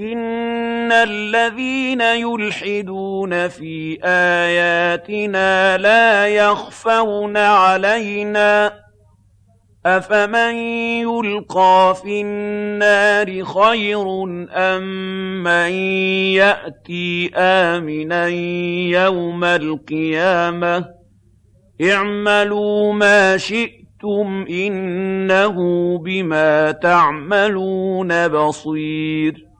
إِنَّ الَّذِينَ يُلْحِدُونَ فِي آيَاتِنَا لَا يَخْفَوْنَ عَلَيْنَا ۗ أَفَمَن يُلْقَىٰ فِي النَّارِ خَيْرٌ أَم مَّن يَأْتِي آمِنًا يَوْمَ الْقِيَامَةِ ۚ اعْمَلُوا مَا شِئْتُمْ ۖ إِنَّهُ بِمَا تَعْمَلُونَ بَصِيرٌ